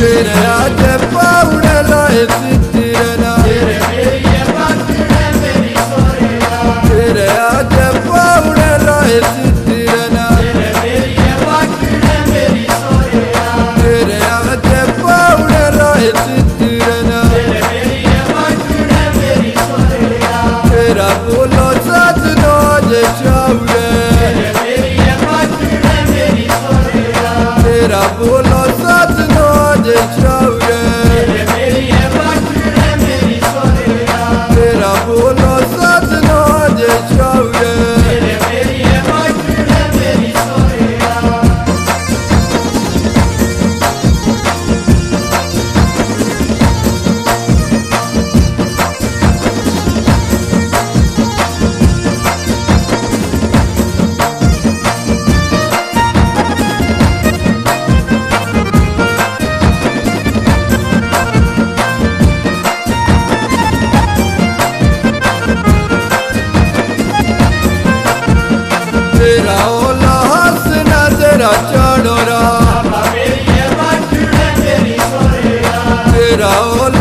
Tere atepa unela esi it all